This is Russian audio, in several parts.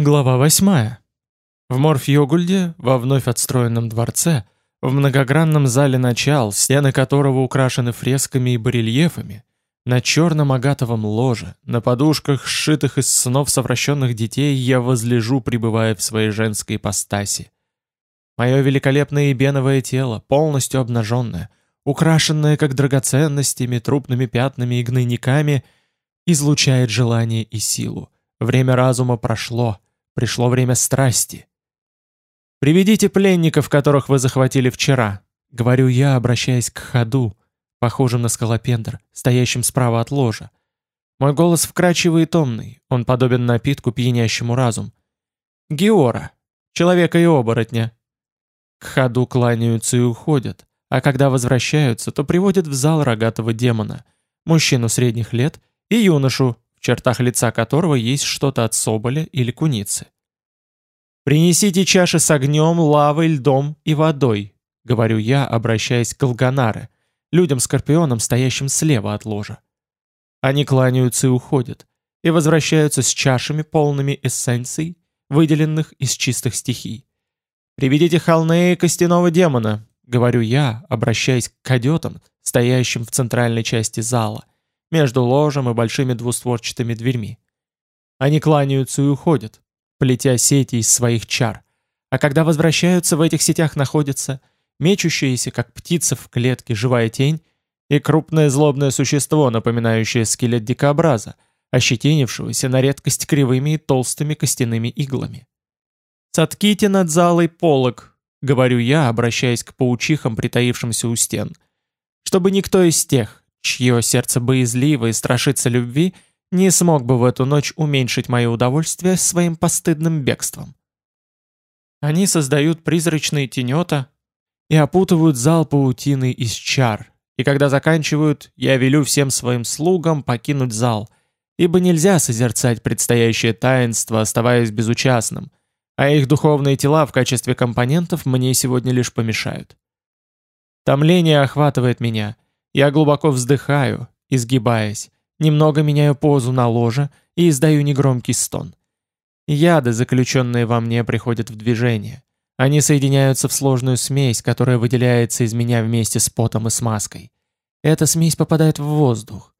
Глава 8. В Морфьёгульде, во вновь отстроенном дворце, в многогранном зале начал, стены которого украшены фресками и барельефами, на черном агатовом ложе, на подушках, сшитых из снов совращенных детей, я возлежу, пребывая в своей женской ипостаси. Мое великолепное ибеновое тело, полностью обнаженное, украшенное как драгоценностями, трупными пятнами и гнойниками, излучает желание и силу. Время разума прошло, пришло время страсти. «Приведите пленников, которых вы захватили вчера», — говорю я, обращаясь к ходу, похожим на скалопендр, стоящим справа от ложа. Мой голос вкрадчивый и томный, он подобен напитку, пьянящему разум. «Геора, человека и оборотня». К ходу кланяются и уходят, а когда возвращаются, то приводят в зал рогатого демона, мужчину средних лет и юношу, в чертах лица которого есть что-то от соболя или куницы. «Принесите чаши с огнем, лавой, льдом и водой», — говорю я, обращаясь к Алганаре, людям-скорпионам, стоящим слева от ложа. Они кланяются и уходят, и возвращаются с чашами, полными эссенций, выделенных из чистых стихий. «Приведите Халнея костяного демона», — говорю я, обращаясь к кадетам, стоящим в центральной части зала — между ложем и большими двустворчатыми дверьми. Они кланяются и уходят, плетя сети из своих чар. А когда возвращаются, в этих сетях находятся мечущаяся, как птица в клетке, живая тень и крупное злобное существо, напоминающее скелет дикобраза, ощетинившегося на редкость кривыми и толстыми костяными иглами. «Сотките над залой полог», — говорю я, обращаясь к паучихам, притаившимся у стен, чтобы никто из тех, чье сердце боязливо и страшится любви, не смог бы в эту ночь уменьшить мое удовольствие своим постыдным бегством. Они создают призрачные тенета и опутывают зал паутиной из чар, и когда заканчивают, я велю всем своим слугам покинуть зал, ибо нельзя созерцать предстоящее таинство, оставаясь безучастным, а их духовные тела в качестве компонентов мне сегодня лишь помешают. Томление охватывает меня — я глубоко вздыхаю, изгибаясь, немного меняю позу на ложе и издаю негромкий стон. Яды, заключенные во мне, приходят в движение. Они соединяются в сложную смесь, которая выделяется из меня вместе с потом и смазкой. Эта смесь попадает в воздух.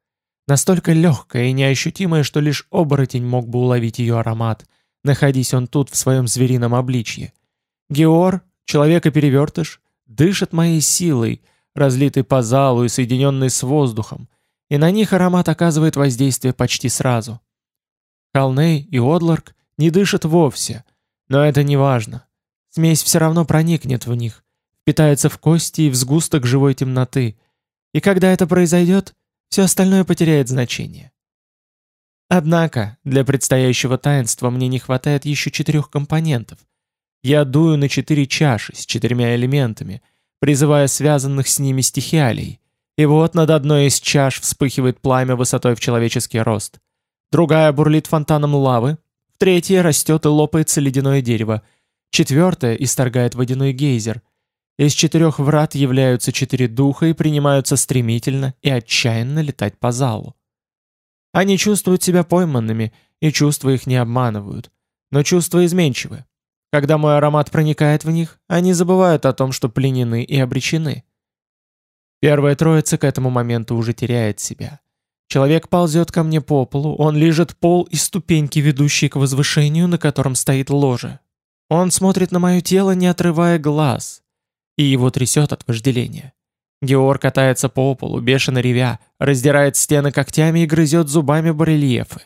Настолько легкая и неощутимая, что лишь оборотень мог бы уловить ее аромат, находясь он тут в своем зверином обличье. Геор, человека-перевертыш, дышит моей силой — разлитый по залу и соединенный с воздухом, и на них аромат оказывает воздействие почти сразу. Халней и Одларк не дышат вовсе, но это не важно. Смесь все равно проникнет в них, впитается в кости и в сгусток живой темноты, и когда это произойдет, все остальное потеряет значение. Однако, для предстоящего таинства мне не хватает еще четырех компонентов. Я дую на четыре чаши с четырьмя элементами — призывая связанных с ними стихиалий. И вот над одной из чаш вспыхивает пламя высотой в человеческий рост. Другая бурлит фонтаном лавы. В третьей растет и лопается ледяное дерево. Четвертая исторгает водяной гейзер. Из четырех врат являются четыре духа и принимаются стремительно и отчаянно летать по залу. Они чувствуют себя пойманными, и чувства их не обманывают. Но чувства изменчивы. Когда мой аромат проникает в них, они забывают о том, что пленены и обречены. Первая троица к этому моменту уже теряет себя. Человек ползет ко мне по полу, он лежит пол и ступеньки, ведущие к возвышению, на котором стоит ложе. Он смотрит на мое тело, не отрывая глаз, и его трясет от вожделения. Геор катается по полу, бешено ревя, раздирает стены когтями и грызет зубами барельефы.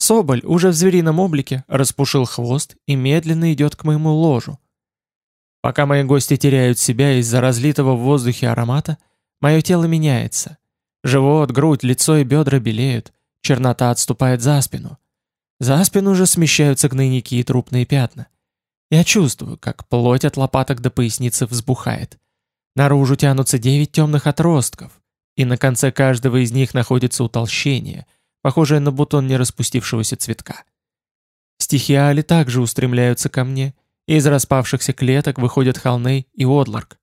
Соболь, уже в зверином облике, распушил хвост и медленно идет к моему ложу. Пока мои гости теряют себя из-за разлитого в воздухе аромата, мое тело меняется. Живот, грудь, лицо и бедра белеют, чернота отступает за спину. За спину уже смещаются гнойники и трупные пятна. Я чувствую, как плоть от лопаток до поясницы взбухает. Наружу тянутся девять темных отростков, и на конце каждого из них находится утолщение — похожее на бутон нераспустившегося цветка. Стихиали также устремляются ко мне, и из распавшихся клеток выходят Халней и Одларк.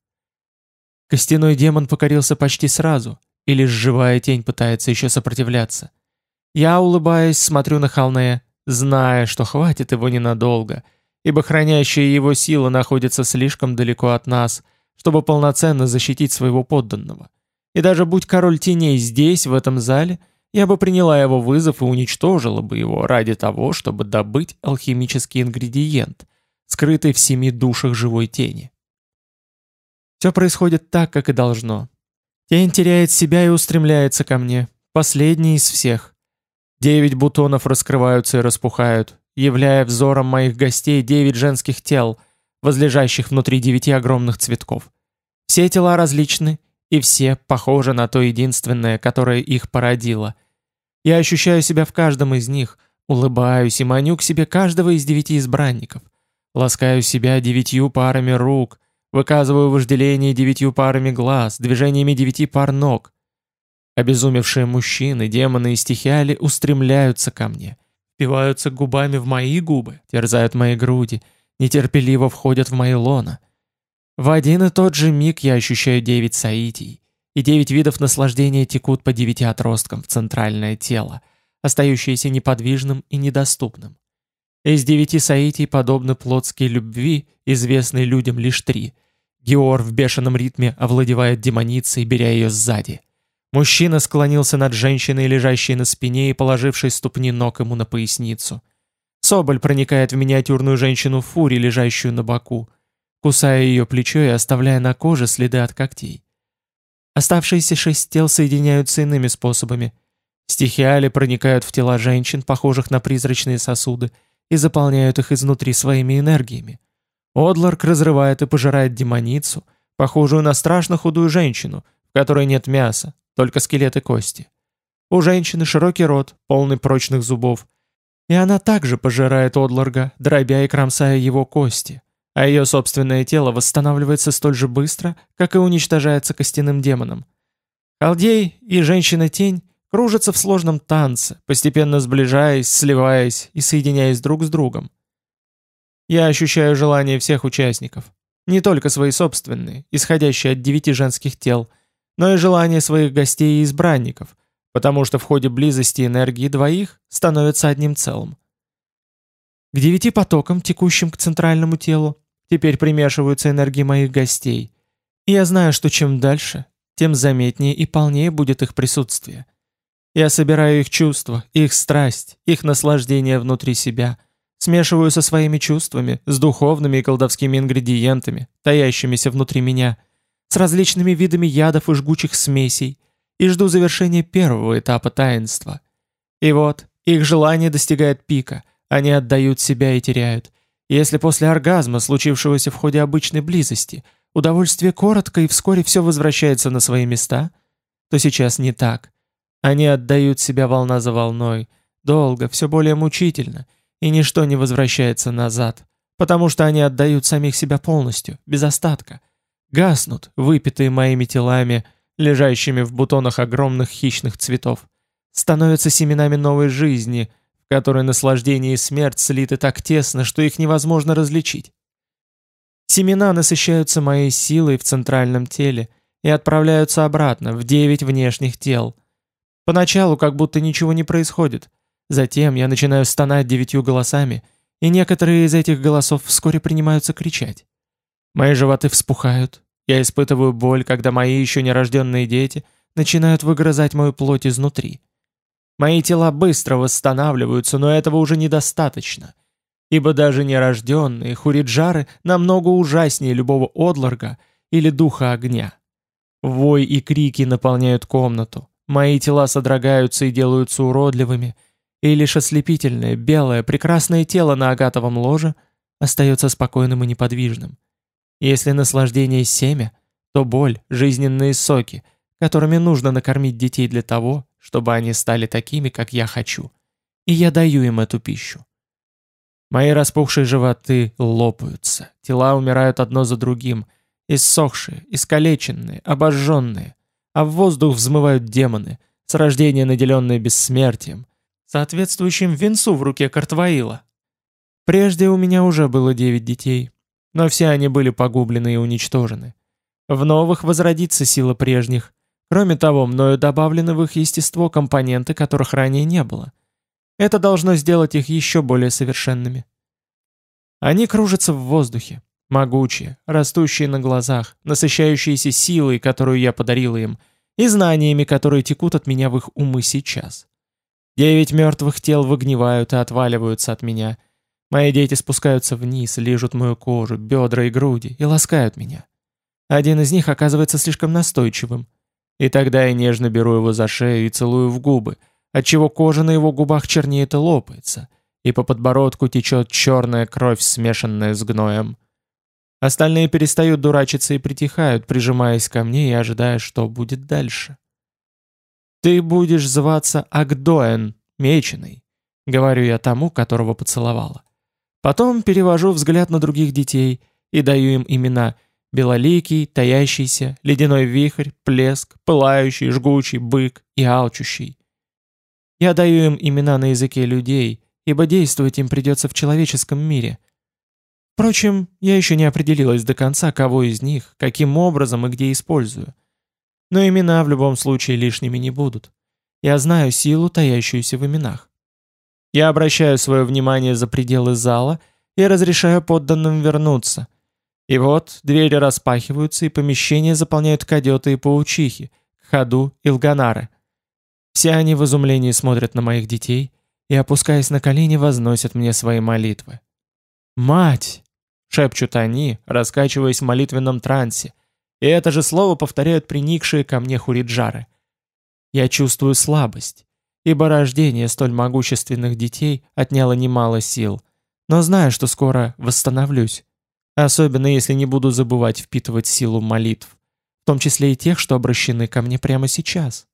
Костяной демон покорился почти сразу, и лишь живая тень пытается еще сопротивляться. Я, улыбаясь, смотрю на Халнея, зная, что хватит его ненадолго, ибо хранящая его сила находится слишком далеко от нас, чтобы полноценно защитить своего подданного. И даже будь король теней здесь, в этом зале, я бы приняла его вызов и уничтожила бы его ради того, чтобы добыть алхимический ингредиент, скрытый в семи душах живой тени. Все происходит так, как и должно. Тень теряет себя и устремляется ко мне, последний из всех. Девять бутонов раскрываются и распухают, являя взором моих гостей девять женских тел, возлежащих внутри девяти огромных цветков. Все тела различны, и все похожи на то единственное, которое их породило. Я ощущаю себя в каждом из них, улыбаюсь и маню к себе каждого из девяти избранников. Ласкаю себя девятью парами рук, выказываю вожделение девятью парами глаз, движениями девяти пар ног. Обезумевшие мужчины, демоны и стихиали устремляются ко мне, впиваются губами в мои губы, терзают мои груди, нетерпеливо входят в мои лона. В один и тот же миг я ощущаю девять саитий, и девять видов наслаждения текут по девяти отросткам в центральное тело, остающееся неподвижным и недоступным. Из девяти саитий подобны плотской любви, известной людям лишь три. Геор в бешеном ритме овладевает демоницей, беря ее сзади. Мужчина склонился над женщиной, лежащей на спине и положившей ступни ног ему на поясницу. Соболь проникает в миниатюрную женщину Фури, лежащую на боку, кусая ее плечо и оставляя на коже следы от когтей. Оставшиеся шесть тел соединяются иными способами. Стихиали проникают в тела женщин, похожих на призрачные сосуды, и заполняют их изнутри своими энергиями. Одларк разрывает и пожирает демоницу, похожую на страшно худую женщину, в которой нет мяса, только скелеты кости. У женщины широкий рот, полный прочных зубов. И она также пожирает Одларга, дробя и кромсая его кости, а ее собственное тело восстанавливается столь же быстро, как и уничтожается костяным демоном. Халдей и женщина-тень кружатся в сложном танце, постепенно сближаясь, сливаясь и соединяясь друг с другом. Я ощущаю желание всех участников, не только свои собственные, исходящие от девяти женских тел, но и желание своих гостей и избранников, потому что в ходе близости энергии двоих становятся одним целым. К девяти потокам, текущим к центральному телу, теперь примешиваются энергии моих гостей, и я знаю, что чем дальше, тем заметнее и полнее будет их присутствие. Я собираю их чувства, их страсть, их наслаждение внутри себя, смешиваю со своими чувствами, с духовными и колдовскими ингредиентами, таящимися внутри меня – с различными видами ядов и жгучих смесей, и жду завершения первого этапа таинства. И вот, их желание достигает пика, они отдают себя и теряют. Если после оргазма, случившегося в ходе обычной близости, удовольствие коротко и вскоре все возвращается на свои места, то сейчас не так. Они отдают себя волна за волной, долго, все более мучительно, и ничто не возвращается назад, потому что они отдают самих себя полностью, без остатка, гаснут, выпитые моими телами, лежащими в бутонах огромных хищных цветов, становятся семенами новой жизни, в которой наслаждение и смерть слиты так тесно, что их невозможно различить. Семена насыщаются моей силой в центральном теле и отправляются обратно в девять внешних тел. Поначалу как будто ничего не происходит. Затем я начинаю стонать девятью голосами, и некоторые из этих голосов вскоре принимаются кричать. Мои животы вспухают. Я испытываю боль, когда мои еще нерожденные дети начинают выгрызать мою плоть изнутри. Мои тела быстро восстанавливаются, но этого уже недостаточно. Ибо даже нерожденные хуриджары намного ужаснее любого одларга или духа огня. Вой и крики наполняют комнату. Мои тела содрогаются и делаются уродливыми, и лишь ослепительное, белое, прекрасное тело на агатовом ложе остается спокойным и неподвижным. Если наслаждение семя, то боль – жизненные соки, которыми нужно накормить детей для того, чтобы они стали такими, как я хочу. И я даю им эту пищу. Мои распухшие животы лопаются, тела умирают одно за другим, иссохшие, искалеченные, обожженные, а в воздух взмывают демоны, с рождения наделенные бессмертием, соответствующим венцу в руке Картваила. Прежде у меня уже было девять детей, но все они были погублены и уничтожены. В новых возродится сила прежних. Кроме того, мною добавлены в их естество компоненты, которых ранее не было. Это должно сделать их еще более совершенными. Они кружатся в воздухе, могучие, растущие на глазах, насыщающиеся силой, которую я подарила им, и знаниями, которые текут от меня в их умы сейчас. Девять мертвых тел выгнивают и отваливаются от меня. Мои дети спускаются вниз, лижут мою кожу, бедра и груди и ласкают меня. Один из них оказывается слишком настойчивым. И тогда я нежно беру его за шею и целую в губы, отчего кожа на его губах чернеет и лопается, и по подбородку течет черная кровь, смешанная с гноем. Остальные перестают дурачиться и притихают, прижимаясь ко мне и ожидая, что будет дальше. «Ты будешь зваться Агдоэн, меченый», — говорю я тому, которого поцеловала. Потом перевожу взгляд на других детей и даю им имена Белоликий, Таящийся, Ледяной Вихрь, Плеск, Пылающий, Жгучий, Бык и Алчущий. Я даю им имена на языке людей, ибо действовать им придется в человеческом мире. Впрочем, я еще не определилась до конца, кого из них, каким образом и где использую. Но имена в любом случае лишними не будут. Я знаю силу, таящуюся в именах. Я обращаю свое внимание за пределы зала и разрешаю подданным вернуться. И вот двери распахиваются, и помещение заполняют кадеты и паучихи, Хаду и Лганары. Все они в изумлении смотрят на моих детей и, опускаясь на колени, возносят мне свои молитвы. «Мать!» — шепчут они, раскачиваясь в молитвенном трансе, и это же слово повторяют приникшие ко мне хуриджары. Я чувствую слабость, ибо рождение столь могущественных детей отняло немало сил, но знаю, что скоро восстановлюсь, особенно если не буду забывать впитывать силу молитв, в том числе и тех, что обращены ко мне прямо сейчас.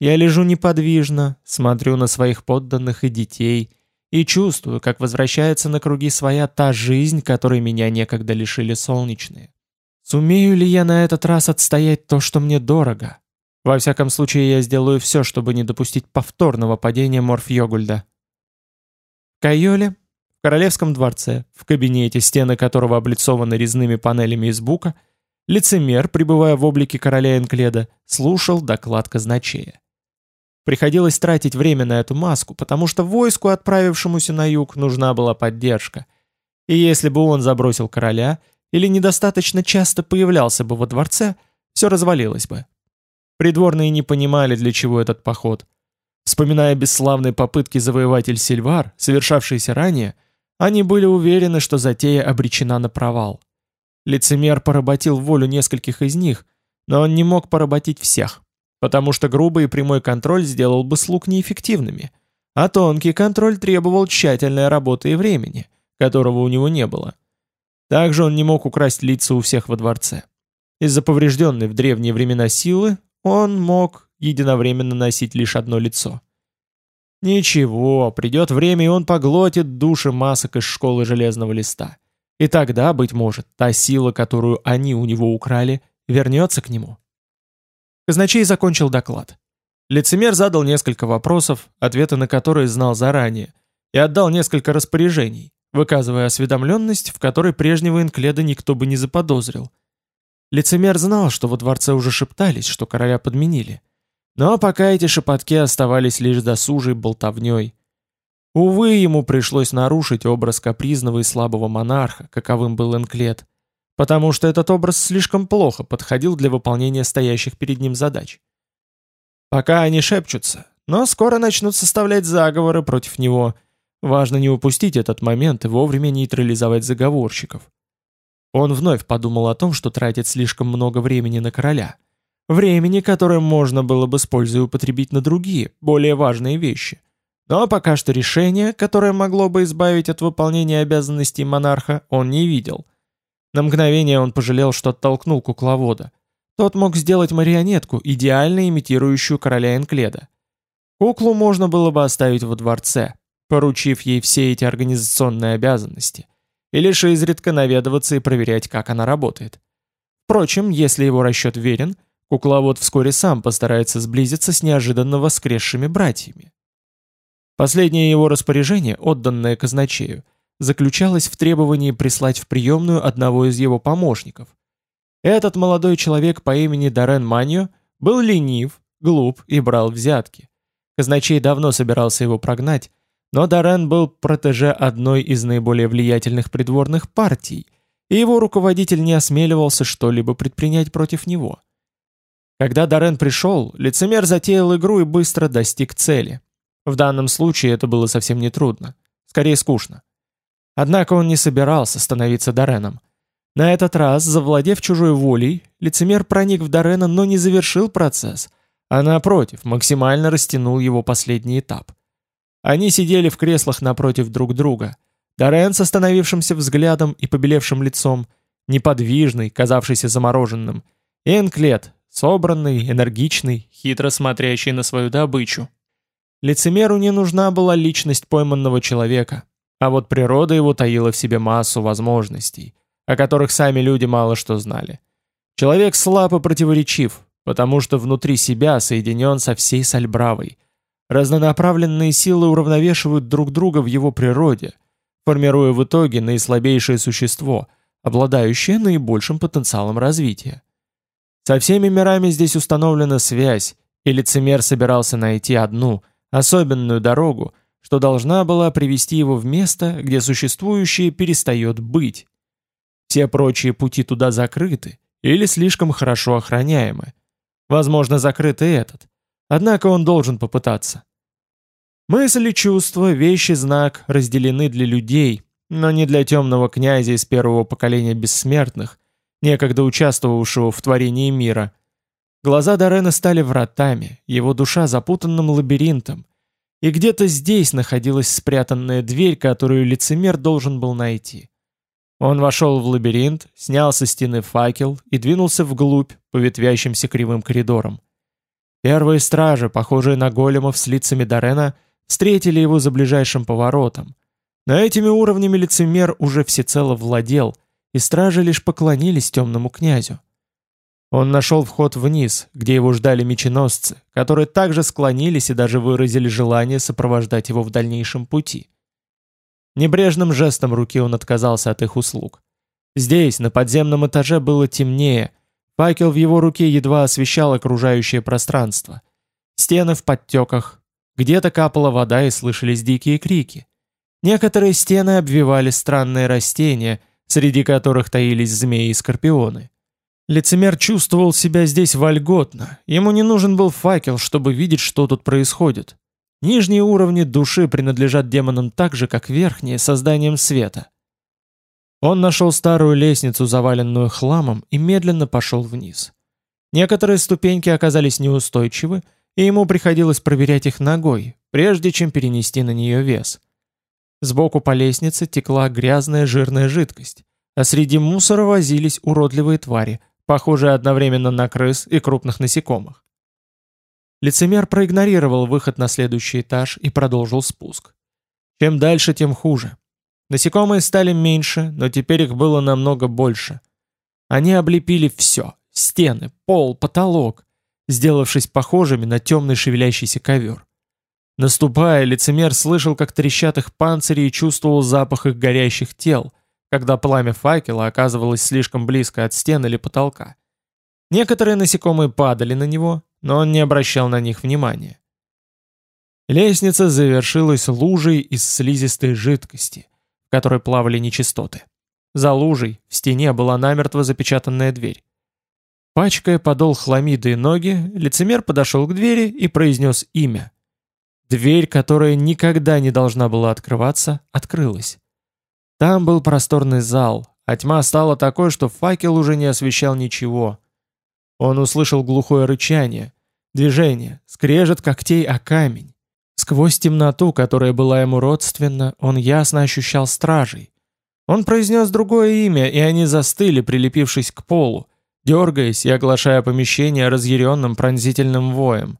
Я лежу неподвижно, смотрю на своих подданных и детей и чувствую, как возвращается на круги своя та жизнь, которой меня некогда лишили солнечные. Сумею ли я на этот раз отстоять то, что мне дорого? Во всяком случае, я сделаю все, чтобы не допустить повторного падения Морф-Йогульда. В Кайоле, в королевском дворце, в кабинете, стены которого облицованы резными панелями из бука, лицемер, пребывая в облике короля Энкледа, слушал доклад казначея. Приходилось тратить время на эту маску, потому что войску, отправившемуся на юг, нужна была поддержка. И если бы он забросил короля, или недостаточно часто появлялся бы во дворце, все развалилось бы. Придворные не понимали, для чего этот поход. Вспоминая бесславные попытки завоеватель Сильвар, совершавшиеся ранее, они были уверены, что затея обречена на провал. Лицемер поработил волю нескольких из них, но он не мог поработить всех, потому что грубый и прямой контроль сделал бы слуг неэффективными, а тонкий контроль требовал тщательной работы и времени, которого у него не было. Также он не мог украсть лица у всех во дворце. Из-за поврежденной в древние времена силы он мог единовременно носить лишь одно лицо. Ничего, придет время, и он поглотит души масок из школы Железного Листа. И тогда, быть может, та сила, которую они у него украли, вернется к нему. Казначей закончил доклад. Лицемер задал несколько вопросов, ответы на которые знал заранее, и отдал несколько распоряжений, выказывая осведомленность, в которой прежнего инкледа никто бы не заподозрил. Лицемер знал, что во дворце уже шептались, что короля подменили. Но пока эти шепотки оставались лишь досужей болтовней. Увы, ему пришлось нарушить образ капризного и слабого монарха, каковым был Энклет, потому что этот образ слишком плохо подходил для выполнения стоящих перед ним задач. Пока они шепчутся, но скоро начнут составлять заговоры против него – Важно не упустить этот момент и вовремя нейтрализовать заговорщиков. Он вновь подумал о том, что тратит слишком много времени на короля. Времени, которое можно было бы с пользой употребить на другие, более важные вещи. Но пока что решение, которое могло бы избавить от выполнения обязанностей монарха, он не видел. На мгновение он пожалел, что оттолкнул кукловода. Тот мог сделать марионетку, идеально имитирующую короля Энкледа. Куклу можно было бы оставить во дворце, поручив ей все эти организационные обязанности, и лишь изредка наведываться и проверять, как она работает. Впрочем, если его расчет верен, кукловод вскоре сам постарается сблизиться с неожиданно воскресшими братьями. Последнее его распоряжение, отданное казначею, заключалось в требовании прислать в приемную одного из его помощников. Этот молодой человек по имени Дарен Маньо был ленив, глуп и брал взятки. Казначей давно собирался его прогнать, но Дорен был протеже одной из наиболее влиятельных придворных партий, и его руководитель не осмеливался что-либо предпринять против него. Когда Дорен пришел, лицемер затеял игру и быстро достиг цели. В данном случае это было совсем не трудно, скорее скучно. Однако он не собирался становиться Дореном. На этот раз, завладев чужой волей, лицемер проник в Дорена, но не завершил процесс, а напротив, максимально растянул его последний этап. Они сидели в креслах напротив друг друга. Дорен с остановившимся взглядом и побелевшим лицом, неподвижный, казавшийся замороженным, и Энклет, Собранный, энергичный, хитро смотрящий на свою добычу. Лицемеру не нужна была личность пойманного человека, а вот природа его таила в себе массу возможностей, о которых сами люди мало что знали. Человек слаб и противоречив, потому что внутри себя соединен со всей Сальбравой. Разнонаправленные силы уравновешивают друг друга в его природе, формируя в итоге наислабейшее существо, обладающее наибольшим потенциалом развития. Со всеми мирами здесь установлена связь, и лицемер собирался найти одну, особенную дорогу, что должна была привести его в место, где существующее перестает быть. Все прочие пути туда закрыты или слишком хорошо охраняемы. Возможно, закрыт и этот. Однако он должен попытаться. Мысль и чувства, вещи, знак разделены для людей, но не для темного князя из первого поколения бессмертных, некогда участвовавшего в творении мира. Глаза Дорена стали вратами, его душа запутанным лабиринтом, и где-то здесь находилась спрятанная дверь, которую лицемер должен был найти. Он вошел в лабиринт, снял со стены факел и двинулся вглубь по ветвящимся кривым коридорам. Первые стражи, похожие на големов с лицами Дорена, встретили его за ближайшим поворотом. Но этими уровнями лицемер уже всецело владел — и стражи лишь поклонились темному князю. Он нашел вход вниз, где его ждали меченосцы, которые также склонились и даже выразили желание сопровождать его в дальнейшем пути. Небрежным жестом руки он отказался от их услуг. Здесь, на подземном этаже, было темнее, факел в его руке едва освещал окружающее пространство. Стены в подтеках, где-то капала вода и слышались дикие крики. Некоторые стены обвивали странные растения – среди которых таились змеи и скорпионы. Лицемер чувствовал себя здесь вольготно, ему не нужен был факел, чтобы видеть, что тут происходит. Нижние уровни души принадлежат демонам так же, как верхние, созданием света. Он нашел старую лестницу, заваленную хламом, и медленно пошел вниз. Некоторые ступеньки оказались неустойчивы, и ему приходилось проверять их ногой, прежде чем перенести на нее вес. Сбоку по лестнице текла грязная жирная жидкость, а среди мусора возились уродливые твари, похожие одновременно на крыс и крупных насекомых. Лицемер проигнорировал выход на следующий этаж и продолжил спуск. Чем дальше, тем хуже. Насекомые стали меньше, но теперь их было намного больше. Они облепили все — стены, пол, потолок, сделавшись похожими на темный шевелящийся ковер. Наступая, лицемер слышал, как трещат их панцири и чувствовал запах их горящих тел, когда пламя факела оказывалось слишком близко от стен или потолка. Некоторые насекомые падали на него, но он не обращал на них внимания. Лестница завершилась лужей из слизистой жидкости, в которой плавали нечистоты. За лужей в стене была намертво запечатанная дверь. Пачкая подол хламиды и ноги, лицемер подошел к двери и произнес имя — Дверь, которая никогда не должна была открываться, открылась. Там был просторный зал, а тьма стала такой, что факел уже не освещал ничего. Он услышал глухое рычание, движение, скрежет когтей о камень. Сквозь темноту, которая была ему родственна, он ясно ощущал стражей. Он произнес другое имя, и они застыли, прилепившись к полу, дергаясь и оглашая помещение разъяренным пронзительным воем.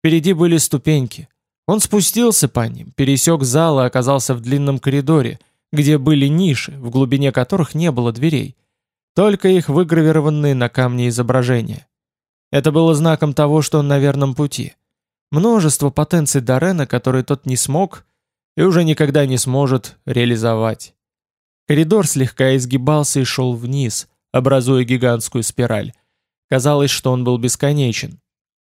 Впереди были ступеньки. Он спустился по ним, пересек зал и оказался в длинном коридоре, где были ниши, в глубине которых не было дверей, только их выгравированные на камне изображения. Это было знаком того, что он на верном пути. Множество потенций Дорена, которые тот не смог и уже никогда не сможет реализовать. Коридор слегка изгибался и шел вниз, образуя гигантскую спираль. Казалось, что он был бесконечен.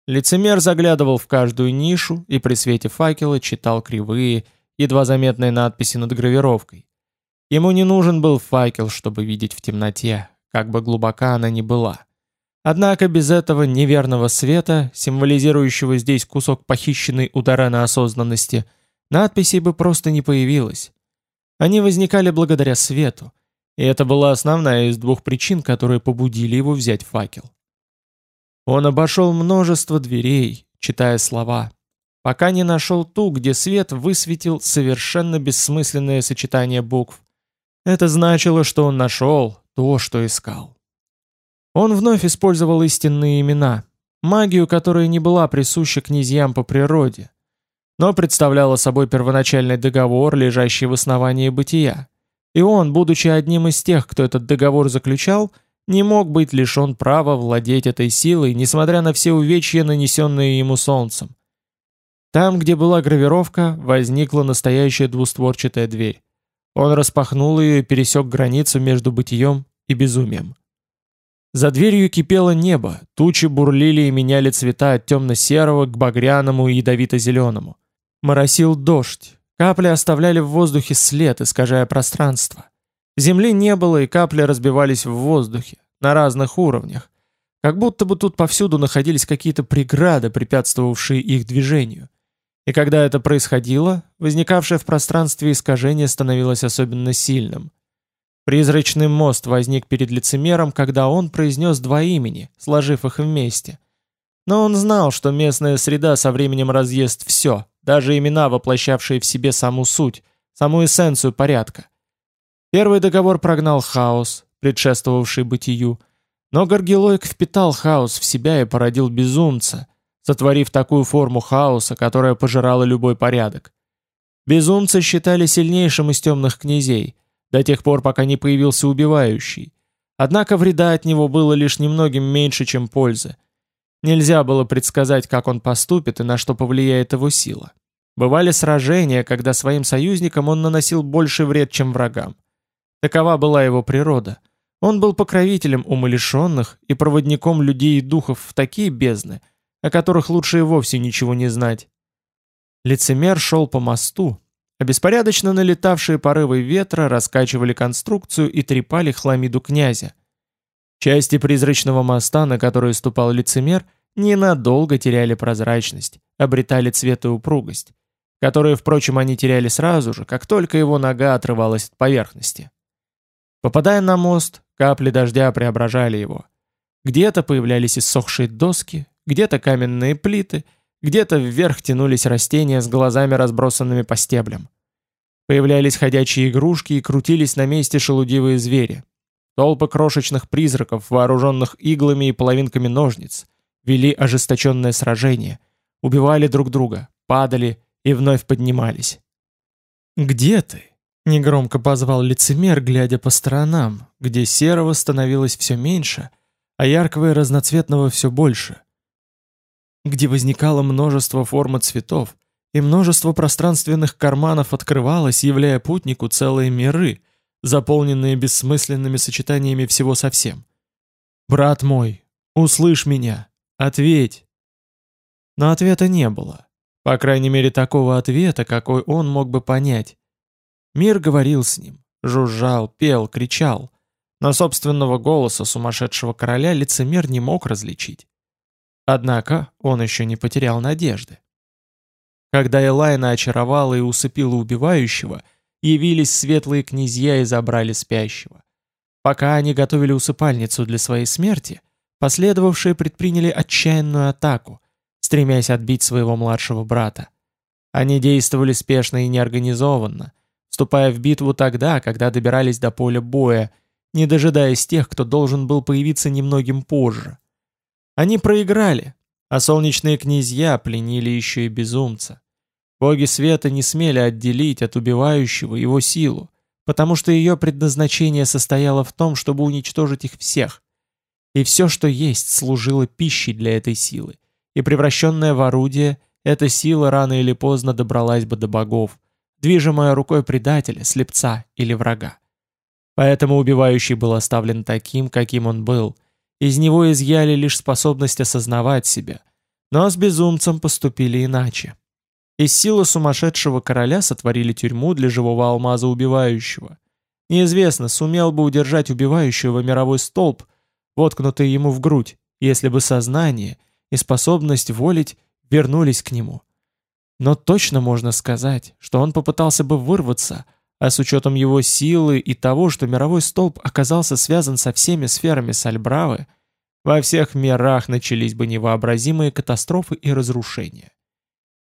Лицемер заглядывал в каждую нишу и при свете факела читал кривые, едва заметные надписи над гравировкой. Ему не нужен был факел, чтобы видеть в темноте, как бы глубока она ни была. Однако без этого неверного света, символизирующего здесь кусок похищенной у Дарена осознанности, надписей бы просто не появилось. Они возникали благодаря свету, и это была основная из двух причин, которые побудили его взять факел. Он обошел множество дверей, читая слова, пока не нашел ту, где свет высветил совершенно бессмысленное сочетание букв. Это значило, что он нашел то, что искал. Он вновь использовал истинные имена, магию, которая не была присуща князьям по природе, но представляла собой первоначальный договор, лежащий в основании бытия. И он, будучи одним из тех, кто этот договор заключал, — не мог быть лишен права владеть этой силой, несмотря на все увечья, нанесенные ему солнцем. Там, где была гравировка, возникла настоящая двустворчатая дверь. Он распахнул ее и пересек границу между бытием и безумием. За дверью кипело небо, тучи бурлили и меняли цвета от темно-серого к багряному и ядовито-зеленому. Моросил дождь, капли оставляли в воздухе след, искажая пространство. Земли не было, и капли разбивались в воздухе, на разных уровнях. Как будто бы тут повсюду находились какие-то преграды, препятствовавшие их движению. И когда это происходило, возникавшее в пространстве искажение становилось особенно сильным. Призрачный мост возник перед лицемером, когда он произнес два имени, сложив их вместе. Но он знал, что местная среда со временем разъест все, даже имена, воплощавшие в себе саму суть, саму эссенцию порядка. Первый договор прогнал хаос, предшествовавший бытию, но Горгилойк впитал хаос в себя и породил безумца, сотворив такую форму хаоса, которая пожирала любой порядок. Безумца считали сильнейшим из темных князей, до тех пор, пока не появился убивающий. Однако вреда от него было лишь немногим меньше, чем пользы. Нельзя было предсказать, как он поступит и на что повлияет его сила. Бывали сражения, когда своим союзникам он наносил больше вред, чем врагам. Такова была его природа. Он был покровителем умалишенных и проводником людей и духов в такие бездны, о которых лучше и вовсе ничего не знать. Лицемер шел по мосту, а беспорядочно налетавшие порывы ветра раскачивали конструкцию и трепали хламиду князя. Части призрачного моста, на который ступал лицемер, ненадолго теряли прозрачность, обретали цвет и упругость, которые, впрочем, они теряли сразу же, как только его нога отрывалась от поверхности. Попадая на мост, капли дождя преображали его. Где-то появлялись иссохшие доски, где-то каменные плиты, где-то вверх тянулись растения с глазами, разбросанными по стеблям. Появлялись ходячие игрушки и крутились на месте шелудивые звери. Толпы крошечных призраков, вооруженных иглами и половинками ножниц, вели ожесточенное сражение, убивали друг друга, падали и вновь поднимались. «Где ты?» Негромко позвал лицемер, глядя по сторонам, где серого становилось все меньше, а яркого и разноцветного все больше. Где возникало множество форм и цветов, и множество пространственных карманов открывалось, являя путнику целые миры, заполненные бессмысленными сочетаниями всего совсем. «Брат мой, услышь меня! Ответь!» Но ответа не было. По крайней мере, такого ответа, какой он мог бы понять. Мир говорил с ним, жужжал, пел, кричал, но собственного голоса сумасшедшего короля лицемер не мог различить. Однако он еще не потерял надежды. Когда Элайна очаровала и усыпила убивающего, явились светлые князья и забрали спящего. Пока они готовили усыпальницу для своей смерти, последовавшие предприняли отчаянную атаку, стремясь отбить своего младшего брата. Они действовали спешно и неорганизованно, вступая в битву тогда, когда добирались до поля боя, не дожидаясь тех, кто должен был появиться немногим позже. Они проиграли, а солнечные князья пленили еще и безумца. Боги света не смели отделить от убивающего его силу, потому что ее предназначение состояло в том, чтобы уничтожить их всех. И все, что есть, служило пищей для этой силы, и превращенная в орудие, эта сила рано или поздно добралась бы до богов, движимая рукой предателя, слепца или врага. Поэтому убивающий был оставлен таким, каким он был. Из него изъяли лишь способность осознавать себя, Но с безумцем поступили иначе. Из силы сумасшедшего короля сотворили тюрьму для живого алмаза убивающего. Неизвестно, сумел бы удержать убивающего мировой столб, воткнутый ему в грудь, если бы сознание и способность волить вернулись к нему. Но точно можно сказать, что он попытался бы вырваться, а с учетом его силы и того, что мировой столб оказался связан со всеми сферами Сальбравы, во всех мирах начались бы невообразимые катастрофы и разрушения.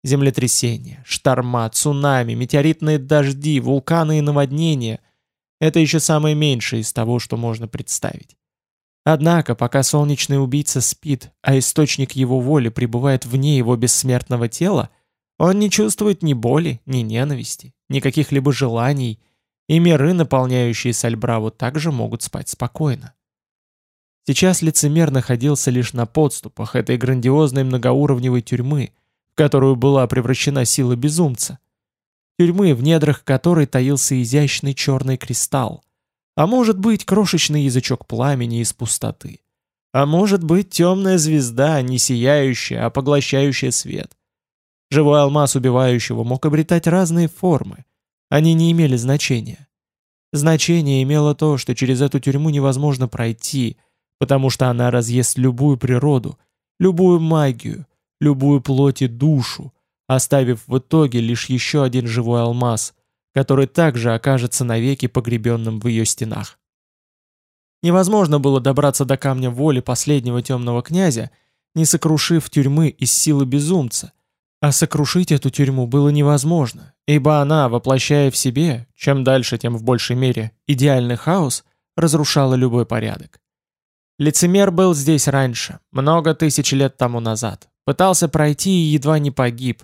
Землетрясения, шторма, цунами, метеоритные дожди, вулканы и наводнения – это еще самое меньшее из того, что можно представить. Однако, пока солнечный убийца спит, а источник его воли пребывает вне его бессмертного тела, он не чувствует ни боли, ни ненависти, ни каких-либо желаний, и миры, наполняющие Сальбраву, также могут спать спокойно. Сейчас лицемер находился лишь на подступах этой грандиозной многоуровневой тюрьмы, в которую была превращена сила безумца. Тюрьмы, в недрах которой таился изящный черный кристалл. А может быть, крошечный язычок пламени из пустоты. А может быть, темная звезда, не сияющая, а поглощающая свет. Живой алмаз убивающего мог обретать разные формы. Они не имели значения. Значение имело то, что через эту тюрьму невозможно пройти – потому что она разъест любую природу, любую магию, любую плоть и душу, оставив в итоге лишь еще один живой алмаз, который также окажется навеки погребенным в ее стенах. Невозможно было добраться до камня воли последнего темного князя, не сокрушив тюрьмы из силы безумца, а сокрушить эту тюрьму было невозможно, ибо она, воплощая в себе, чем дальше, тем в большей мере, идеальный хаос, разрушала любой порядок. Лицемер был здесь раньше, много тысяч лет тому назад. Пытался пройти и едва не погиб.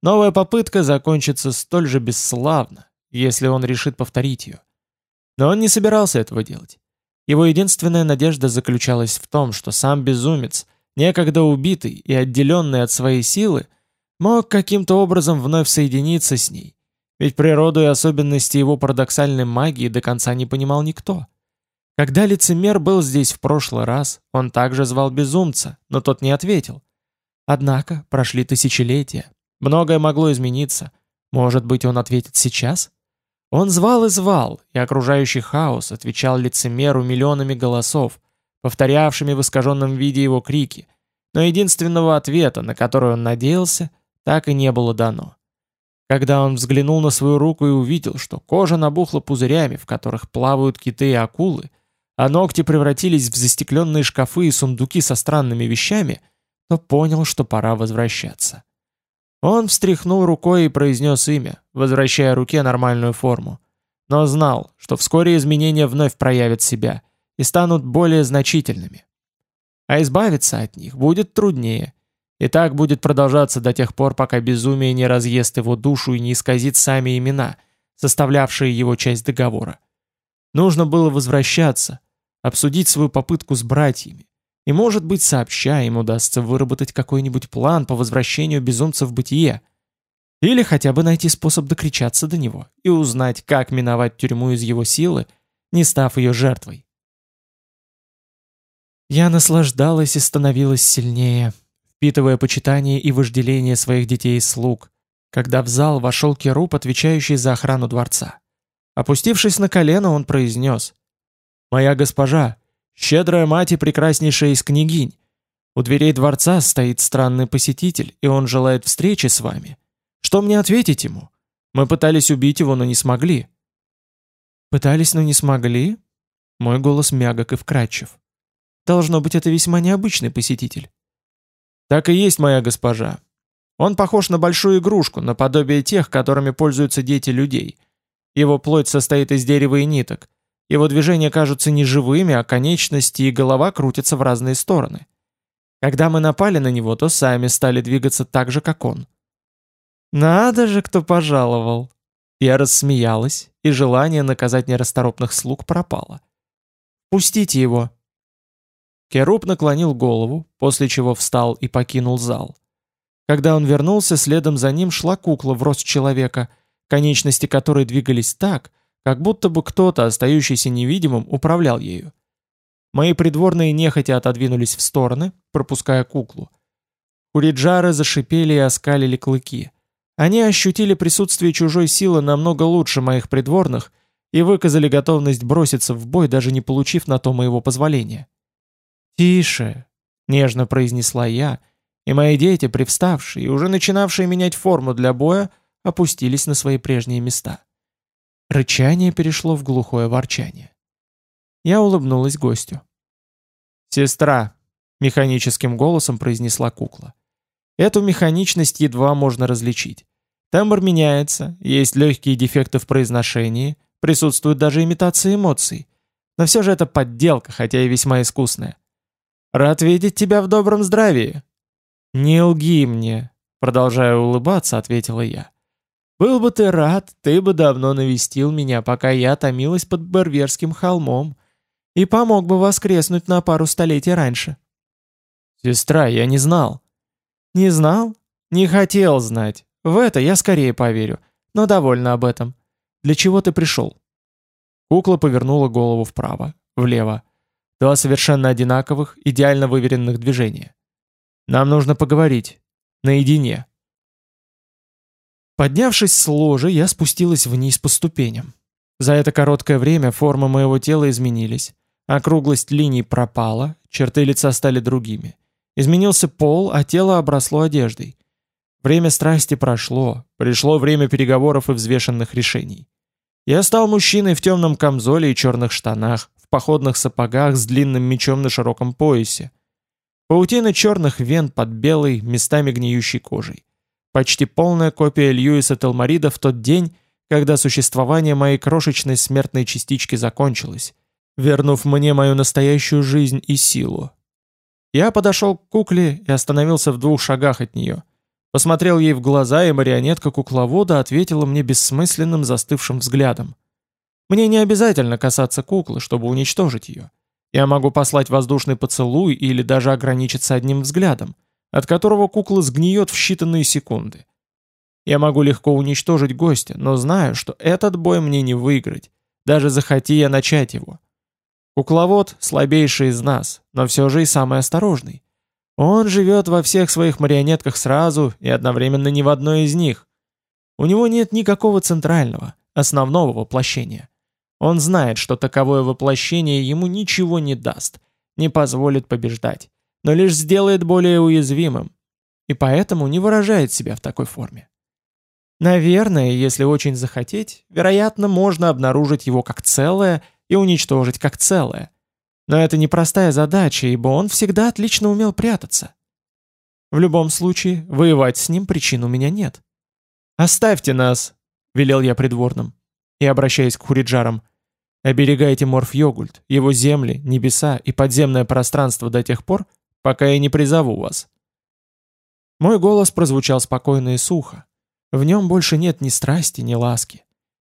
Новая попытка закончится столь же бесславно, если он решит повторить ее. Но он не собирался этого делать. Его единственная надежда заключалась в том, что сам безумец, некогда убитый и отделенный от своей силы, мог каким-то образом вновь соединиться с ней, ведь природу и особенности его парадоксальной магии до конца не понимал никто. Когда лицемер был здесь в прошлый раз, он также звал безумца, но тот не ответил. Однако прошли тысячелетия, многое могло измениться. Может быть, он ответит сейчас? Он звал и звал, и окружающий хаос отвечал лицемеру миллионами голосов, повторявшими в искаженном виде его крики, но единственного ответа, на который он надеялся, так и не было дано. Когда он взглянул на свою руку и увидел, что кожа набухла пузырями, в которых плавают киты и акулы, а ногти превратились в застекленные шкафы и сундуки со странными вещами, то понял, что пора возвращаться. Он встряхнул рукой и произнес имя, возвращая руке нормальную форму. Но знал, что вскоре изменения вновь проявят себя и станут более значительными. А избавиться от них будет труднее. И так будет продолжаться до тех пор, пока безумие не разъест его душу и не исказит сами имена, составлявшие его часть договора. Нужно было возвращаться, обсудить свою попытку с братьями. И, может быть, сообща им удастся выработать какой-нибудь план по возвращению безумца в бытие. Или хотя бы найти способ докричаться до него и узнать, как миновать тюрьму из его силы, не став ее жертвой. Я наслаждалась и становилась сильнее, впитывая почитание и вожделение своих детей и слуг, когда в зал вошел Керуб, отвечающий за охрану дворца. Опустившись на колено, он произнес «Моя госпожа, щедрая мать и прекраснейшая из княгинь, у дверей дворца стоит странный посетитель, и он желает встречи с вами. Что мне ответить ему? Мы пытались убить его, но не смогли». «Пытались, но не смогли?» Мой голос мягок и вкрадчив. «Должно быть, это весьма необычный посетитель». «Так и есть, моя госпожа. Он похож на большую игрушку, наподобие тех, которыми пользуются дети людей. Его плоть состоит из дерева и ниток. Его движения кажутся неживыми, а конечности и голова крутятся в разные стороны. Когда мы напали на него, то сами стали двигаться так же, как он. «Надо же, кто пожаловал!» Я рассмеялась, и желание наказать нерасторопных слуг пропало. «Пустите его!» Керуб наклонил голову, после чего встал и покинул зал. Когда он вернулся, следом за ним шла кукла в рост человека — конечности которой двигались так, как будто бы кто-то, остающийся невидимым, управлял ею. Мои придворные нехотя отодвинулись в стороны, пропуская куклу. Куриджары зашипели и оскалили клыки. Они ощутили присутствие чужой силы намного лучше моих придворных и выказали готовность броситься в бой, даже не получив на то моего позволения. «Тише!» — нежно произнесла я, и мои дети, привставшие и уже начинавшие менять форму для боя, опустились на свои прежние места. Рычание перешло в глухое ворчание. Я улыбнулась гостю. «Сестра!» — механическим голосом произнесла кукла. Эту механичность едва можно различить. Тембр меняется, есть легкие дефекты в произношении, присутствует даже имитация эмоций. Но все же это подделка, хотя и весьма искусная. «Рад видеть тебя в добром здравии!» «Не лги мне!» Продолжая улыбаться, ответила я. «Был бы ты рад, ты бы давно навестил меня, пока я томилась под Барверским холмом, и помог бы воскреснуть на пару столетий раньше». «Сестра, я не знал». «Не знал? Не хотел знать. В это я скорее поверю. Но довольна об этом. Для чего ты пришел?» Кукла повернула голову вправо, влево. Два совершенно одинаковых, идеально выверенных движения. «Нам нужно поговорить. Наедине». Поднявшись с ложа, я спустилась вниз по ступеням. За это короткое время формы моего тела изменились. Округлость линий пропала, черты лица стали другими. Изменился пол, а тело обросло одеждой. Время страсти прошло, пришло время переговоров и взвешенных решений. Я стал мужчиной в темном камзоле и черных штанах, походных сапогах с длинным мечом на широком поясе. Паутина черных вен под белой, местами гниющей кожей. Почти полная копия Льюиса Телмарида в тот день, когда существование моей крошечной смертной частички закончилось, вернув мне мою настоящую жизнь и силу. Я подошел к кукле и остановился в двух шагах от нее. Посмотрел ей в глаза, и марионетка кукловода ответила мне бессмысленным застывшим взглядом. Мне не обязательно касаться куклы, чтобы уничтожить ее. Я могу послать воздушный поцелуй или даже ограничиться одним взглядом, от которого кукла сгниет в считанные секунды. Я могу легко уничтожить гостя, но знаю, что этот бой мне не выиграть, даже захоти я начать его. Кукловод – слабейший из нас, но все же и самый осторожный. Он живет во всех своих марионетках сразу и одновременно ни в одной из них. У него нет никакого центрального, основного воплощения. Он знает, что таковое воплощение ему ничего не даст, не позволит побеждать, но лишь сделает более уязвимым, и поэтому не выражает себя в такой форме. Наверное, если очень захотеть, вероятно, можно обнаружить его как целое – и уничтожить как целое. Но это непростая задача, ибо он всегда отлично умел прятаться. В любом случае, воевать с ним причин у меня нет. «Оставьте нас!» — велел я придворным. И, обращаясь к хуриджарам, «Оберегайте Морф-Йогульт, его земли, небеса и подземное пространство до тех пор, пока я не призову вас». Мой голос прозвучал спокойно и сухо. В нем больше нет ни страсти, ни ласки.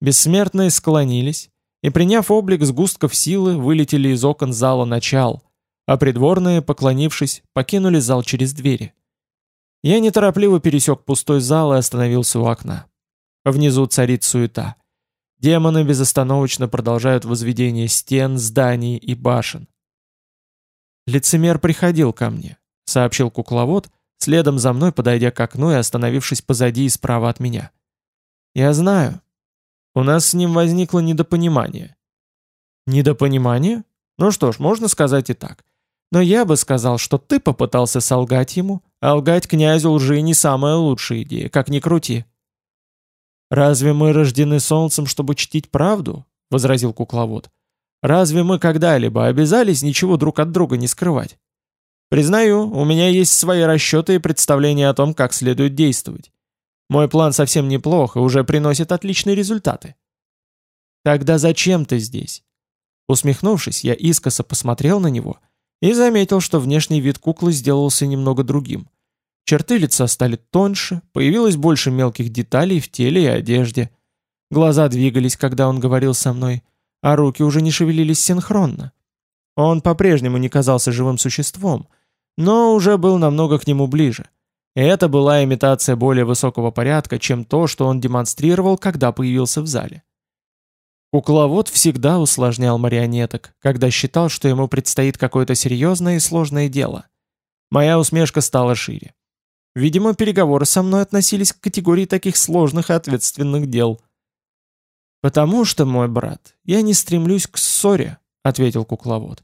Бессмертные склонились, и, приняв облик сгустков силы, вылетели из окон зала начал, а придворные, поклонившись, покинули зал через двери. Я неторопливо пересек пустой зал и остановился у окна. Внизу царит суета. Демоны безостановочно продолжают возведение стен, зданий и башен. «Лицемер приходил ко мне», — сообщил кукловод, следом за мной подойдя к окну и остановившись позади и справа от меня. «Я знаю, у нас с ним возникло недопонимание. Недопонимание? Ну что ж, можно сказать и так. Но я бы сказал, что ты попытался солгать ему, а лгать князю лжи не самая лучшая идея, как ни крути. «Разве мы рождены солнцем, чтобы чтить правду?» — возразил кукловод. «Разве мы когда-либо обязались ничего друг от друга не скрывать? Признаю, у меня есть свои расчеты и представления о том, как следует действовать. Мой план совсем неплох и уже приносит отличные результаты. Тогда зачем ты здесь? Усмехнувшись, я искоса посмотрел на него и заметил, что внешний вид куклы сделался немного другим. Черты лица стали тоньше, появилось больше мелких деталей в теле и одежде. Глаза двигались, когда он говорил со мной, а руки уже не шевелились синхронно. Он по-прежнему не казался живым существом, но уже был намного к нему ближе. Это была имитация более высокого порядка, чем то, что он демонстрировал, когда появился в зале. Кукловод всегда усложнял марионеток, когда считал, что ему предстоит какое-то серьезное и сложное дело. Моя усмешка стала шире. Видимо, переговоры со мной относились к категории таких сложных и ответственных дел. «Потому что, мой брат, я не стремлюсь к ссоре», — ответил кукловод.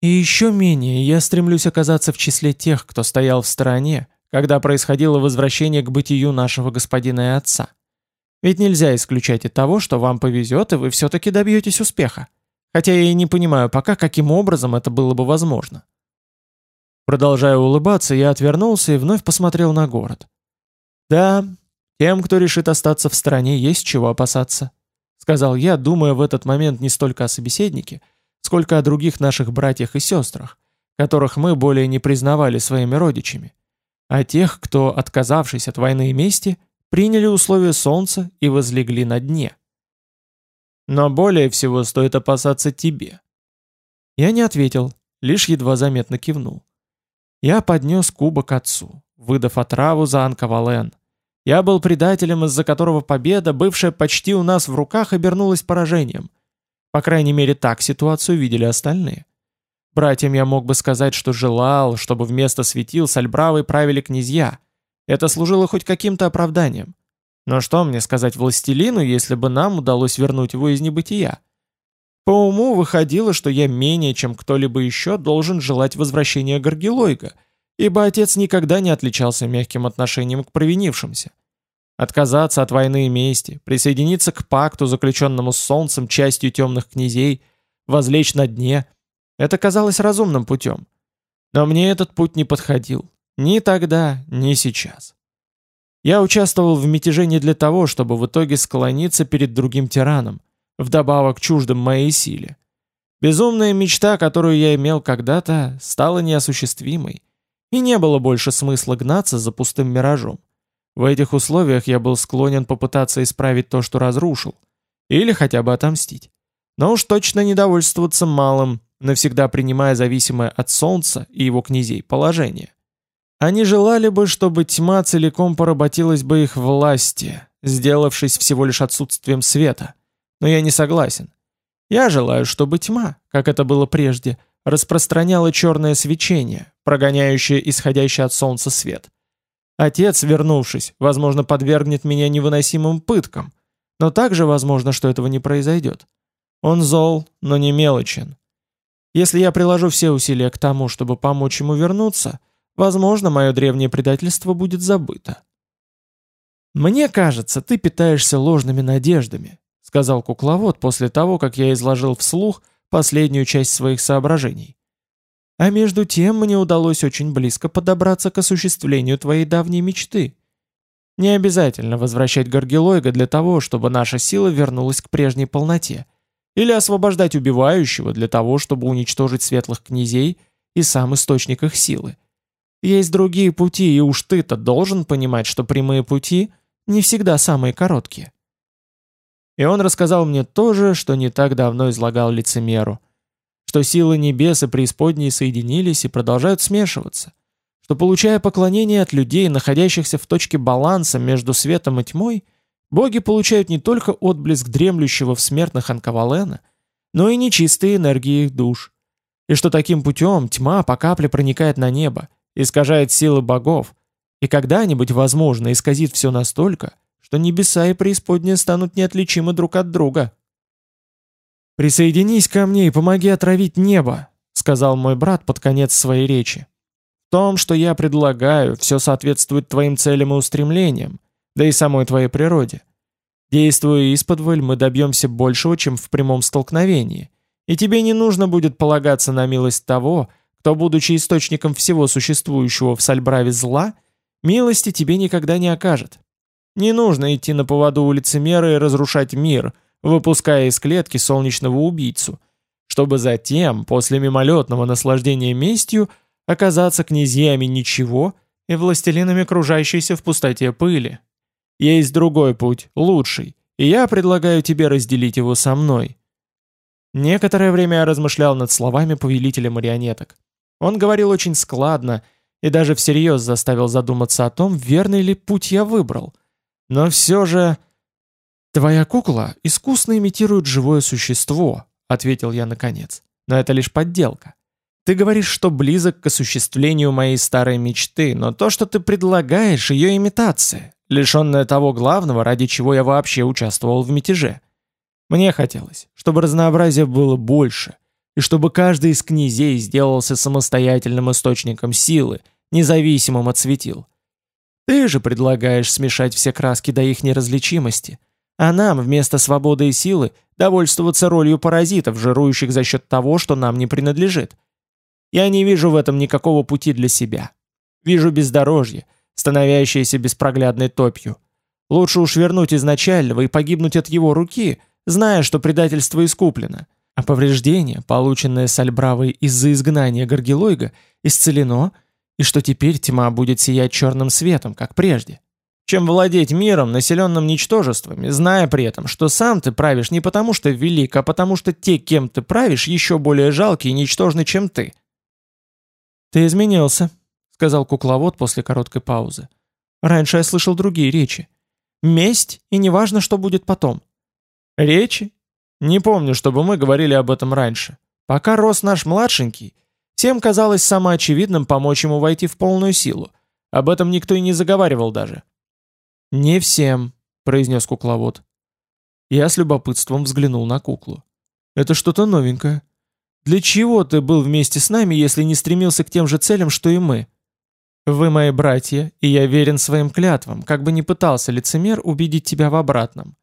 «И еще менее я стремлюсь оказаться в числе тех, кто стоял в стороне, когда происходило возвращение к бытию нашего господина и отца. Ведь нельзя исключать и того, что вам повезет, и вы все-таки добьетесь успеха. Хотя я и не понимаю пока, каким образом это было бы возможно». Продолжая улыбаться, я отвернулся и вновь посмотрел на город. «Да, тем, кто решит остаться в стороне, есть чего опасаться», сказал я, думая в этот момент не столько о собеседнике, сколько о других наших братьях и сестрах, которых мы более не признавали своими родичами, а тех, кто, отказавшись от войны и мести, приняли условия солнца и возлегли на дне. Но более всего стоит опасаться тебе. Я не ответил, лишь едва заметно кивнул. Я поднес кубок отцу, выдав отраву за Анкавален. Я был предателем, из-за которого победа, бывшая почти у нас в руках, обернулась поражением. По крайней мере, так ситуацию видели остальные. Братьям я мог бы сказать, что желал, чтобы вместо светил с Альбравой правили князья. Это служило хоть каким-то оправданием. Но что мне сказать властелину, если бы нам удалось вернуть его из небытия? По уму выходило, что я менее чем кто-либо еще должен желать возвращения Гаргилойга, ибо отец никогда не отличался мягким отношением к провинившимся. Отказаться от войны и мести, присоединиться к пакту, заключенному с солнцем частью темных князей, возлечь на дне — это казалось разумным путем. Но мне этот путь не подходил. Ни тогда, ни сейчас. Я участвовал в мятеже не для того, чтобы в итоге склониться перед другим тираном, вдобавок чуждым моей силе. Безумная мечта, которую я имел когда-то, стала неосуществимой, и не было больше смысла гнаться за пустым миражом. В этих условиях я был склонен попытаться исправить то, что разрушил, или хотя бы отомстить. Но уж точно недовольствоваться малым, навсегда принимая зависимое от солнца и его князей положение. Они желали бы, чтобы тьма целиком поработилась бы их власти, сделавшись всего лишь отсутствием света но я не согласен. Я желаю, чтобы тьма, как это было прежде, распространяла черное свечение, прогоняющее исходящий от солнца свет. Отец, вернувшись, возможно, подвергнет меня невыносимым пыткам, но также возможно, что этого не произойдет. Он зол, но не мелочен. Если я приложу все усилия к тому, чтобы помочь ему вернуться, возможно, мое древнее предательство будет забыто. Мне кажется, ты питаешься ложными надеждами, сказал кукловод после того, как я изложил вслух последнюю часть своих соображений. А между тем мне удалось очень близко подобраться к осуществлению твоей давней мечты. Не обязательно возвращать Гаргилойга для того, чтобы наша сила вернулась к прежней полноте, или освобождать убивающего для того, чтобы уничтожить светлых князей и сам источник их силы. Есть другие пути, и уж ты-то должен понимать, что прямые пути не всегда самые короткие. И он рассказал мне то же, что не так давно излагал лицемеру. Что силы небес и преисподней соединились и продолжают смешиваться. Что, получая поклонение от людей, находящихся в точке баланса между светом и тьмой, боги получают не только отблеск дремлющего в смертных Анкавалена, но и нечистые энергии их душ. И что таким путем тьма по капле проникает на небо, искажает силы богов, и когда-нибудь, возможно, исказит все настолько, что небеса и преисподняя станут неотличимы друг от друга. «Присоединись ко мне и помоги отравить небо», — сказал мой брат под конец своей речи. «В том, что я предлагаю, все соответствует твоим целям и устремлениям, да и самой твоей природе. Действуя исподволь, мы добьемся большего, чем в прямом столкновении, и тебе не нужно будет полагаться на милость того, кто, будучи источником всего существующего в Сальбраве зла, милости тебе никогда не окажет. Не нужно идти на поводу у лицемера и разрушать мир, выпуская из клетки солнечного убийцу, чтобы затем, после мимолетного наслаждения местью, оказаться князьями ничего и властелинами кружащейся в пустоте пыли. Есть другой путь, лучший, и я предлагаю тебе разделить его со мной. Некоторое время я размышлял над словами повелителя марионеток. Он говорил очень складно и даже всерьез заставил задуматься о том, верный ли путь я выбрал — но все же... «Твоя кукла искусно имитирует живое существо», — ответил я наконец. «Но это лишь подделка. Ты говоришь, что близок к осуществлению моей старой мечты, но то, что ты предлагаешь, ее имитация, лишенная того главного, ради чего я вообще участвовал в мятеже. Мне хотелось, чтобы разнообразия было больше, и чтобы каждый из князей сделался самостоятельным источником силы, независимым от светил. Ты же предлагаешь смешать все краски до их неразличимости, а нам вместо свободы и силы довольствоваться ролью паразитов, жирующих за счет того, что нам не принадлежит. Я не вижу в этом никакого пути для себя. Вижу бездорожье, становящееся беспроглядной топью. Лучше уж вернуть изначального и погибнуть от его руки, зная, что предательство искуплено, а повреждение, полученное с Альбравой из-за изгнания Гаргилойга, исцелено, и что теперь тьма будет сиять черным светом, как прежде чем владеть миром, населенным ничтожествами, зная при этом, что сам ты правишь не потому, что велик, а потому, что те, кем ты правишь, еще более жалкие и ничтожны, чем ты. «Ты изменился», — сказал кукловод после короткой паузы. «Раньше я слышал другие речи. Месть, и неважно, что будет потом». «Речи? Не помню, чтобы мы говорили об этом раньше. Пока рос наш младшенький, всем казалось самоочевидным помочь ему войти в полную силу. Об этом никто и не заговаривал даже. «Не всем», — произнес кукловод. Я с любопытством взглянул на куклу. «Это что-то новенькое. Для чего ты был вместе с нами, если не стремился к тем же целям, что и мы? Вы мои братья, и я верен своим клятвам, как бы ни пытался лицемер убедить тебя в обратном.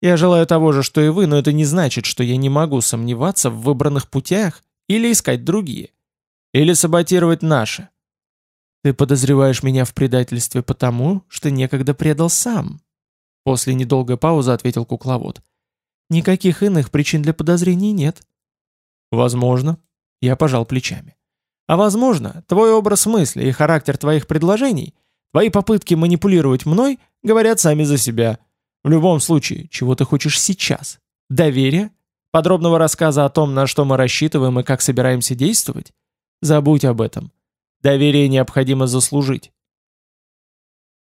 Я желаю того же, что и вы, но это не значит, что я не могу сомневаться в выбранных путях или искать другие. Или саботировать наши. Ты подозреваешь меня в предательстве потому, что некогда предал сам. После недолгой паузы ответил кукловод. Никаких иных причин для подозрений нет. Возможно. Я пожал плечами. А возможно, твой образ мысли и характер твоих предложений, твои попытки манипулировать мной, говорят сами за себя. В любом случае, чего ты хочешь сейчас? Доверие? Подробного рассказа о том, на что мы рассчитываем и как собираемся действовать? Забудь об этом. Доверие необходимо заслужить.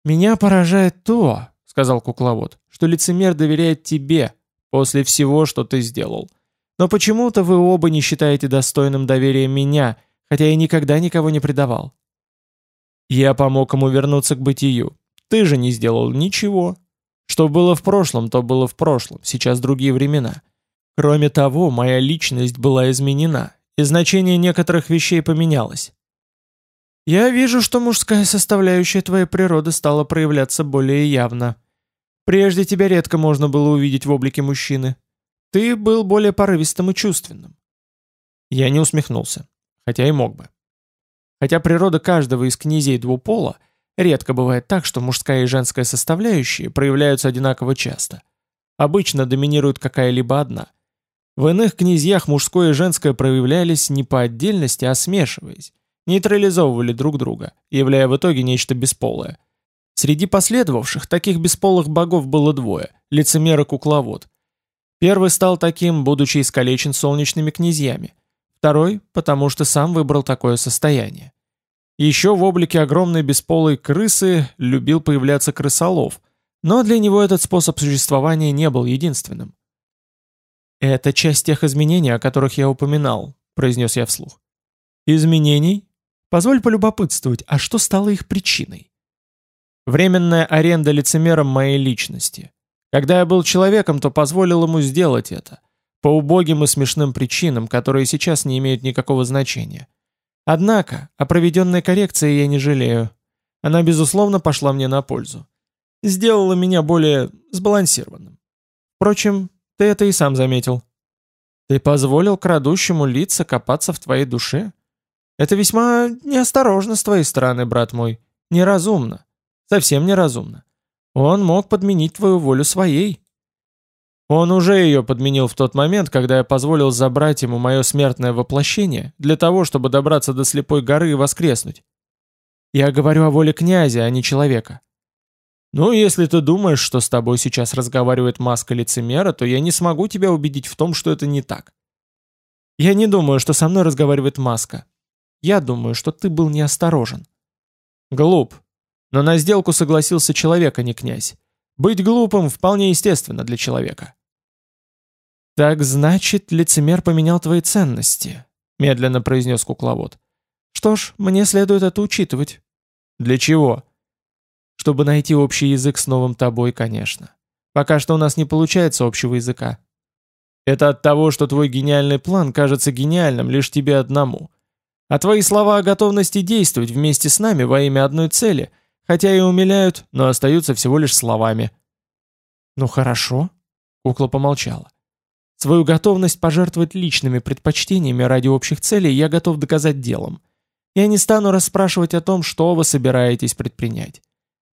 «Меня поражает то, — сказал кукловод, — что лицемер доверяет тебе после всего, что ты сделал. Но почему-то вы оба не считаете достойным доверия меня, хотя я никогда никого не предавал. Я помог ему вернуться к бытию. Ты же не сделал ничего. Что было в прошлом, то было в прошлом, сейчас другие времена. Кроме того, моя личность была изменена, и значение некоторых вещей поменялось. Я вижу, что мужская составляющая твоей природы стала проявляться более явно. Прежде тебя редко можно было увидеть в облике мужчины. Ты был более порывистым и чувственным. Я не усмехнулся, хотя и мог бы. Хотя природа каждого из князей двупола редко бывает так, что мужская и женская составляющие проявляются одинаково часто. Обычно доминирует какая-либо одна. В иных князьях мужское и женское проявлялись не по отдельности, а смешиваясь нейтрализовывали друг друга, являя в итоге нечто бесполое. Среди последовавших таких бесполых богов было двое – лицемер и кукловод. Первый стал таким, будучи искалечен солнечными князьями. Второй – потому что сам выбрал такое состояние. Еще в облике огромной бесполой крысы любил появляться крысолов, но для него этот способ существования не был единственным. «Это часть тех изменений, о которых я упоминал», – произнес я вслух. «Изменений?» Позволь полюбопытствовать, а что стало их причиной? Временная аренда лицемером моей личности. Когда я был человеком, то позволил ему сделать это. По убогим и смешным причинам, которые сейчас не имеют никакого значения. Однако, о проведенной коррекции я не жалею. Она, безусловно, пошла мне на пользу. Сделала меня более сбалансированным. Впрочем, ты это и сам заметил. Ты позволил крадущему лица копаться в твоей душе? Это весьма неосторожно с твоей стороны, брат мой. Неразумно. Совсем неразумно. Он мог подменить твою волю своей. Он уже ее подменил в тот момент, когда я позволил забрать ему мое смертное воплощение для того, чтобы добраться до слепой горы и воскреснуть. Я говорю о воле князя, а не человека. Ну, если ты думаешь, что с тобой сейчас разговаривает маска лицемера, то я не смогу тебя убедить в том, что это не так. Я не думаю, что со мной разговаривает маска. Я думаю, что ты был неосторожен. Глуп. Но на сделку согласился человек, а не князь. Быть глупым вполне естественно для человека. Так значит, лицемер поменял твои ценности. медленно произнес кукловод. Что ж, мне следует это учитывать. Для чего? Чтобы найти общий язык с новым тобой, конечно. Пока что у нас не получается общего языка. Это от того, что твой гениальный план кажется гениальным лишь тебе одному. А твои слова о готовности действовать вместе с нами во имя одной цели, хотя и умиляют, но остаются всего лишь словами. Ну хорошо, кукла помолчала. Свою готовность пожертвовать личными предпочтениями ради общих целей я готов доказать делом. Я не стану расспрашивать о том, что вы собираетесь предпринять.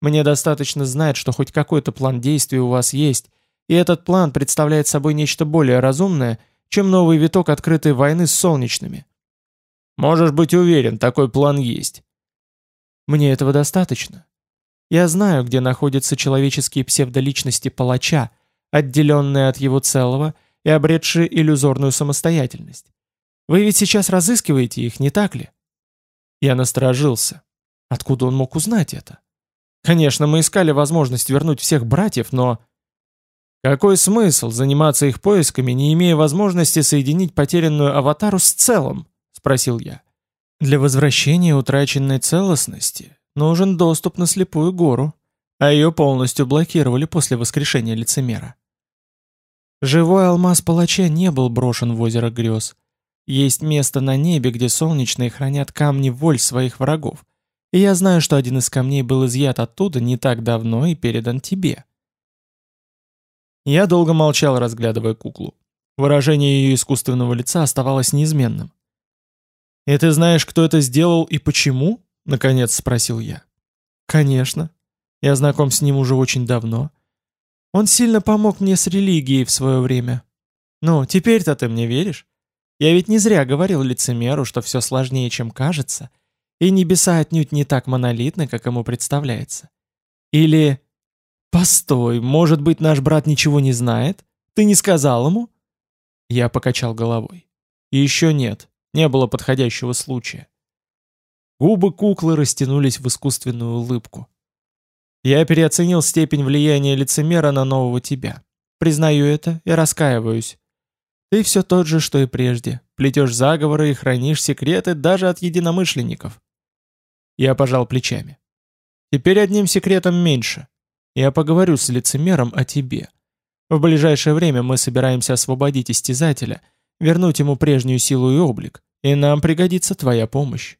Мне достаточно знать, что хоть какой-то план действий у вас есть, и этот план представляет собой нечто более разумное, чем новый виток открытой войны с солнечными. Можешь быть уверен, такой план есть. Мне этого достаточно. Я знаю, где находятся человеческие псевдоличности палача, отделенные от его целого и обретшие иллюзорную самостоятельность. Вы ведь сейчас разыскиваете их, не так ли? Я насторожился. Откуда он мог узнать это? Конечно, мы искали возможность вернуть всех братьев, но... Какой смысл заниматься их поисками, не имея возможности соединить потерянную аватару с целым? Спросил я. Для возвращения утраченной целостности нужен доступ на слепую гору, а ее полностью блокировали после воскрешения лицемера. Живой алмаз палача не был брошен в озеро грез. Есть место на небе, где солнечные хранят камни воль своих врагов. И я знаю, что один из камней был изъят оттуда не так давно и передан тебе. Я долго молчал, разглядывая куклу. Выражение ее искусственного лица оставалось неизменным. «И ты знаешь, кто это сделал и почему?» — наконец спросил я. «Конечно. Я знаком с ним уже очень давно. Он сильно помог мне с религией в свое время. Ну, теперь-то ты мне веришь?» Я ведь не зря говорил лицемеру, что все сложнее, чем кажется, и небеса отнюдь не так монолитны, как ему представляется. Или... «Постой, может быть, наш брат ничего не знает? Ты не сказал ему?» Я покачал головой. «Еще нет, не было подходящего случая». Губы куклы растянулись в искусственную улыбку. «Я переоценил степень влияния лицемера на нового тебя. Признаю это и раскаиваюсь. Ты все тот же, что и прежде. Плетешь заговоры и хранишь секреты даже от единомышленников. Я пожал плечами. Теперь одним секретом меньше. Я поговорю с лицемером о тебе. В ближайшее время мы собираемся освободить истязателя, вернуть ему прежнюю силу и облик, и нам пригодится твоя помощь.